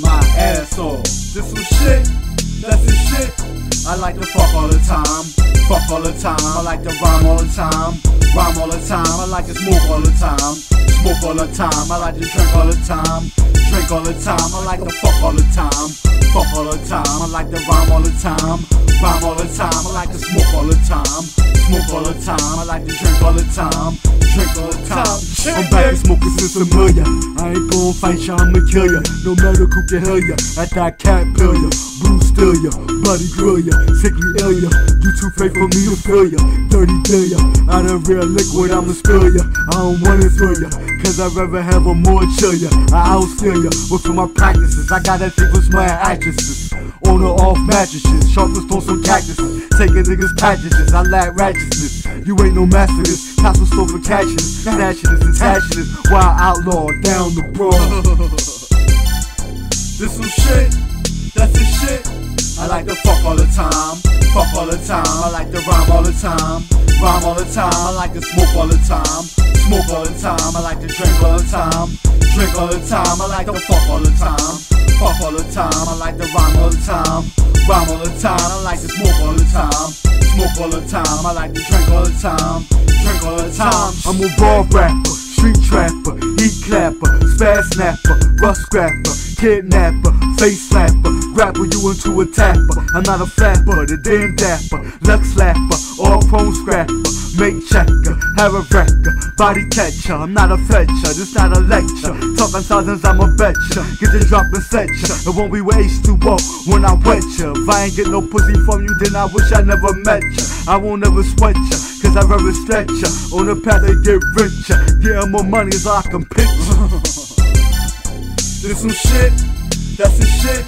my ass off. This some shit, that's the shit. I like to fuck all the time, fuck all the time. I like to rhyme all the time, rhyme all the time. I like to smoke all the time, smoke all the time. I like to drink all the time, drink all the time. I like to fuck all the time, fuck all the time. I like to rhyme all the time, rhyme all the time. I like to smoke all the time, smoke all the time. I like to drink all the time, drink all the time. Since a million. I ain't gon' fight ya, I'ma kill ya. No matter who can heal ya. At that cat pill ya, blue still ya, bloody grill ya, sickly ill ya. You too fake for me to feel ya. Dirty bill ya, out of real liquid I'ma spill ya. I don't wanna thrill ya, cause I'd rather have a more chill ya. I outskill ya, with my practices. I got that shit for swearing actresses. On or off mattresses, sharpest on some cactuses. Taking niggas packages, I lack righteousness. You ain't no master this. Castle store for catching this, snatching this, and tashing this. Wild outlaw down the broad. This some shit, that's the shit. I like to fuck all the time, fuck all the time. I like to rhyme all the time, rhyme all the time. I like to smoke all the time, smoke all the time. I like to drink all the time, drink all the time. I like to fuck all the time, fuck all the time. I like to rhyme all the time, rhyme all the time. I like to smoke all the time, smoke all the time. I like to drink all the time, drink all the time. I'm a raw rapper, street trapper, heat clapper, spaz snapper, rust scrapper, kidnapper, face slapper, rapper you into a tapper. I'm not a flapper, the damn dapper, luck slapper, all chrome scrapper, make checker, have a wrecker, body catcher. I'm not a fetcher, this not a lecture. Talking thousands, I'm a betcha. Get the drop and set ya. It won't be waste to walk when I wet ya. If I ain't get no pussy from you, then I wish I never met ya. I won't ever sweat ya, cause I rather stretch ya. On the path to get richer, getting more money so I can picture. This some shit, that's the shit.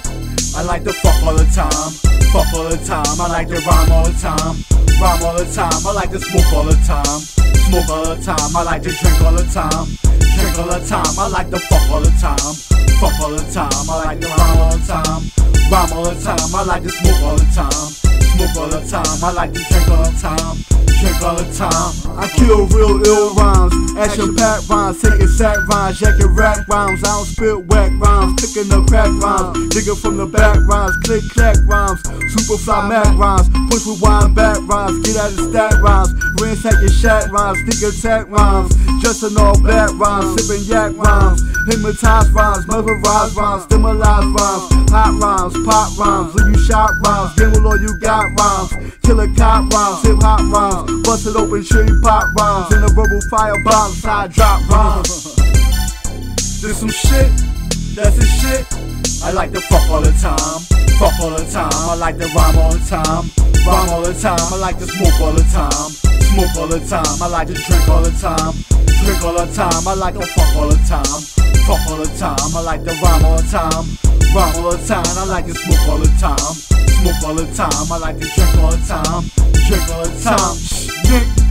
I like to fuck all the time, fuck all the time. I like to rhyme all the time, rhyme all the time. I like to smoke all the time, smoke all the time. I like to drink all the time, drink all the time. I like to fuck all the time, fuck all the time. I like to rhyme all the time, rhyme all the time. I like to smoke all the time, smoke all the time. I like to drink all the time, drink all the time. I kill real ill rhymes, action pack rhymes, taking sack rhymes, jacking rap rhymes. I don't spit whack rhymes, picking up crack rhymes, digging from the back rhymes, click clack rhymes, super fly mac rhymes, push with wine back rhymes, get out of stack rhymes, ransack your shack rhymes, sneak attack rhymes, just an all bad rhymes, sipping yak rhymes, hypnotize rhymes, mesmerize rhymes, stimulate rhymes, hot rhymes, pop rhymes, leave you shot rhymes, with all you got rhymes, killer cop rhymes, hip hop rhymes, bust it open, cherry pop rhymes, in a verbal fire bomb, side drop rhymes. This some shit, that's the shit. I like to fuck all the time, fuck all the time. I like to rhyme all the time, rhyme all the time. I like to smoke all the time, smoke all the time. I like to drink all the time, drink all the time. I like to fuck all the time, fuck all the time. I like to rhyme all the time, rhyme all the time. I like to smoke all the time, smoke all the time. I like to drink all the time, drink all the time. Nick,